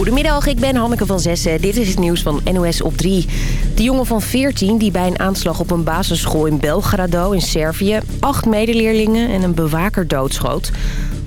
Goedemiddag, ik ben Hanneke van Zessen. Dit is het nieuws van NOS op 3. De jongen van 14 die bij een aanslag op een basisschool in Belgrado in Servië... acht medeleerlingen en een bewaker doodschoot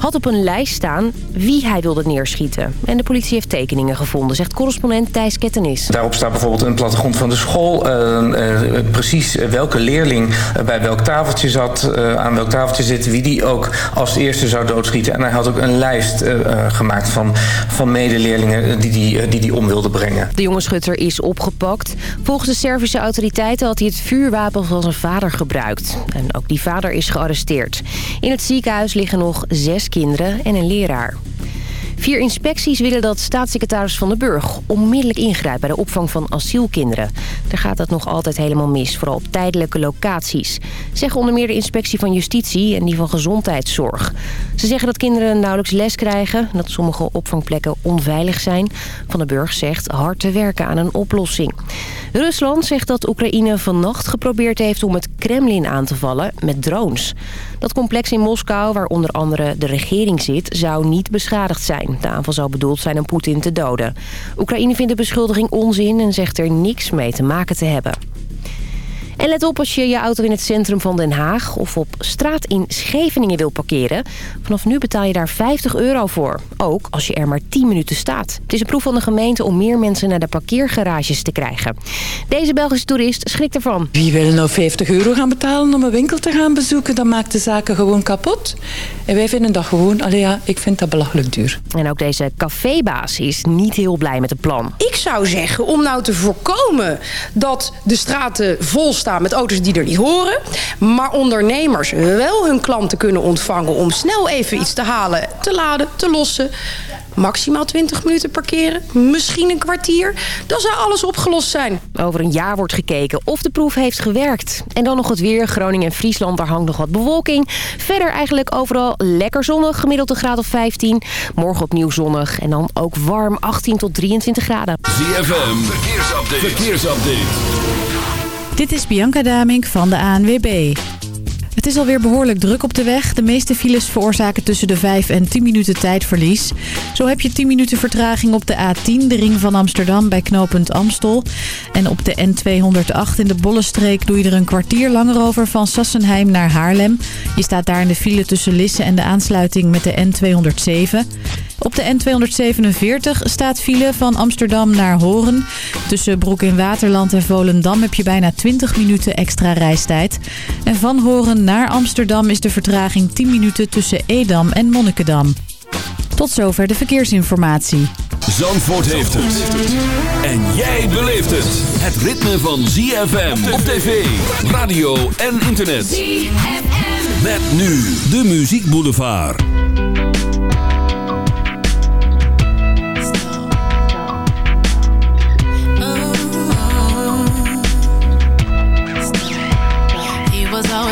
had op een lijst staan wie hij wilde neerschieten. En de politie heeft tekeningen gevonden, zegt correspondent Thijs Kettenis. Daarop staat bijvoorbeeld een plattegrond van de school. Uh, uh, precies welke leerling bij welk tafeltje zat, uh, aan welk tafeltje zit. Wie die ook als eerste zou doodschieten. En hij had ook een lijst gemaakt van, van medeleerlingen die die, die die om wilde brengen. De jonge schutter is opgepakt. Volgens de Servische autoriteiten had hij het vuurwapen van zijn vader gebruikt. En ook die vader is gearresteerd. In het ziekenhuis liggen nog zes kinderen en een leraar. Vier inspecties willen dat staatssecretaris Van den Burg onmiddellijk ingrijpt bij de opvang van asielkinderen. Daar gaat het nog altijd helemaal mis, vooral op tijdelijke locaties. Zeggen onder meer de inspectie van justitie en die van gezondheidszorg. Ze zeggen dat kinderen nauwelijks les krijgen en dat sommige opvangplekken onveilig zijn. Van den Burg zegt hard te werken aan een oplossing. Rusland zegt dat Oekraïne vannacht geprobeerd heeft om het Kremlin aan te vallen met drones. Dat complex in Moskou, waar onder andere de regering zit, zou niet beschadigd zijn. De aanval zou bedoeld zijn om Poetin te doden. Oekraïne vindt de beschuldiging onzin en zegt er niks mee te maken te hebben. En let op als je je auto in het centrum van Den Haag of op straat in Scheveningen wil parkeren. Vanaf nu betaal je daar 50 euro voor. Ook als je er maar 10 minuten staat. Het is een proef van de gemeente om meer mensen naar de parkeergarages te krijgen. Deze Belgische toerist schrikt ervan. Wie wil nou 50 euro gaan betalen om een winkel te gaan bezoeken? Dat maakt de zaken gewoon kapot. En wij vinden dat gewoon, allee ja, ik vind dat belachelijk duur. En ook deze cafébaas is niet heel blij met het plan. Ik zou zeggen, om nou te voorkomen dat de straten vol staan met auto's die er niet horen. Maar ondernemers wel hun klanten kunnen ontvangen om snel even iets te halen, te laden, te lossen. Maximaal 20 minuten parkeren, misschien een kwartier. Dan zou alles opgelost zijn. Over een jaar wordt gekeken of de proef heeft gewerkt. En dan nog het weer. Groningen en Friesland, daar hangt nog wat bewolking. Verder eigenlijk overal lekker zonnig, gemiddeld een graad of 15. Morgen opnieuw zonnig en dan ook warm, 18 tot 23 graden. ZFM, verkeersupdate. verkeersupdate. Dit is Bianca Damink van de ANWB. Het is alweer behoorlijk druk op de weg. De meeste files veroorzaken tussen de 5 en 10 minuten tijdverlies. Zo heb je 10 minuten vertraging op de A10, de ring van Amsterdam bij knooppunt Amstel. En op de N208 in de Bollenstreek doe je er een kwartier langer over van Sassenheim naar Haarlem. Je staat daar in de file tussen Lisse en de aansluiting met de N207. Op de N247 staat file van Amsterdam naar Horen. Tussen Broek in Waterland en Volendam heb je bijna 20 minuten extra reistijd. En van Horen naar Amsterdam is de vertraging 10 minuten tussen Edam en Monnikendam. Tot zover de verkeersinformatie. Zandvoort heeft het. En jij beleeft het. Het ritme van ZFM op tv, radio en internet. ZFM. Met nu de Muziek Boulevard.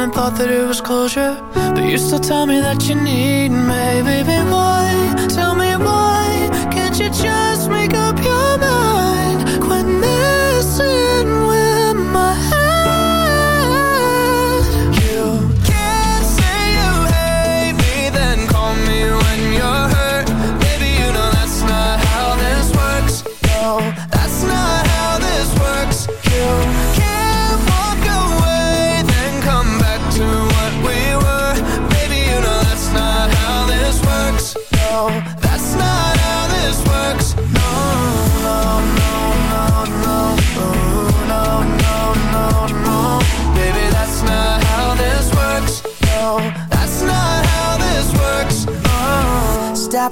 and thought that it was closure. But you still tell me that you need me. Baby, why? Tell me why Can't you just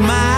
loud.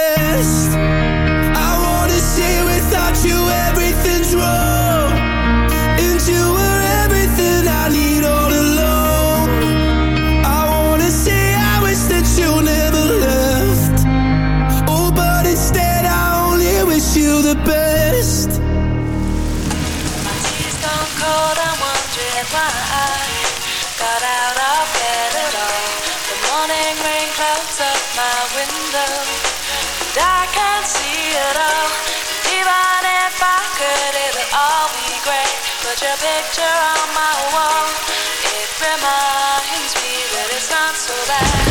photo. Even if I could, it would all be great. Put your picture on my wall. It reminds me that it's not so bad.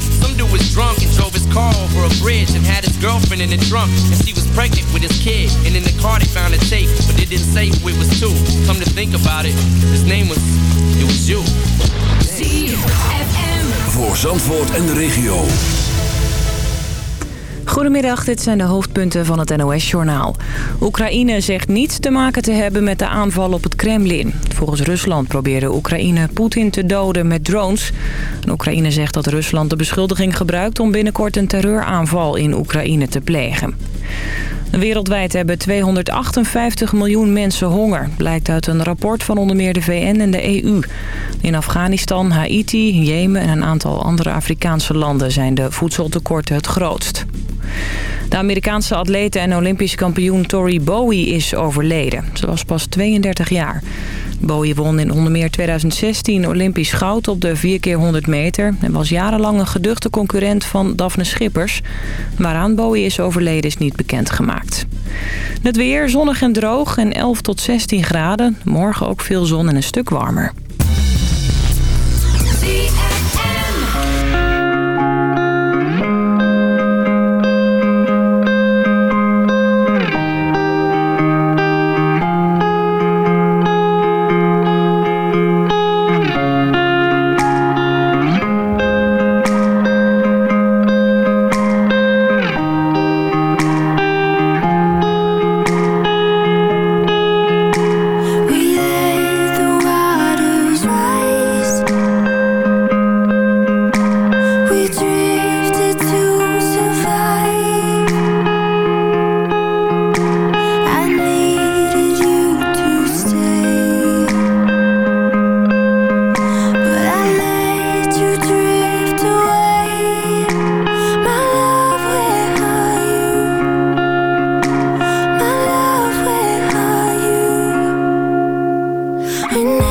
Some dude was drunk and drove his car over a bridge and had his girlfriend in the trunk. And she was pregnant with his kid. And in the car they found a tape, but it didn't say who it was to. Come to think about it, his name was, it was you. C F M voor Zandvoort en de regio. Goedemiddag, dit zijn de hoofdpunten van het NOS-journaal. Oekraïne zegt niets te maken te hebben met de aanval op het Kremlin. Volgens Rusland probeerde Oekraïne Poetin te doden met drones. Oekraïne zegt dat Rusland de beschuldiging gebruikt... om binnenkort een terreuraanval in Oekraïne te plegen. Wereldwijd hebben 258 miljoen mensen honger, blijkt uit een rapport van onder meer de VN en de EU. In Afghanistan, Haiti, Jemen en een aantal andere Afrikaanse landen zijn de voedseltekorten het grootst. De Amerikaanse atlete en Olympisch kampioen Tori Bowie is overleden. Ze was pas 32 jaar. Bowie won in onder meer 2016 Olympisch goud op de 4 keer 100 meter... en was jarenlang een geduchte concurrent van Daphne Schippers. Waaraan Bowie is overleden is niet bekendgemaakt. Het weer zonnig en droog en 11 tot 16 graden. Morgen ook veel zon en een stuk warmer. Whenever you're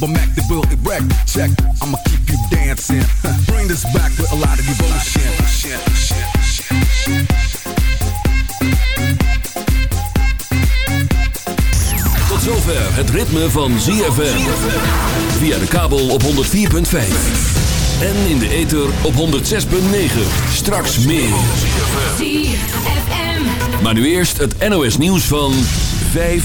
The a Mac that will erect. Check, I'ma keep you dancing. Bring this back with a lot of devotion. Tot zover het ritme van ZFM. Via de kabel op 104.5. En in de ether op 106.9. Straks meer. Maar nu eerst het NOS nieuws van 5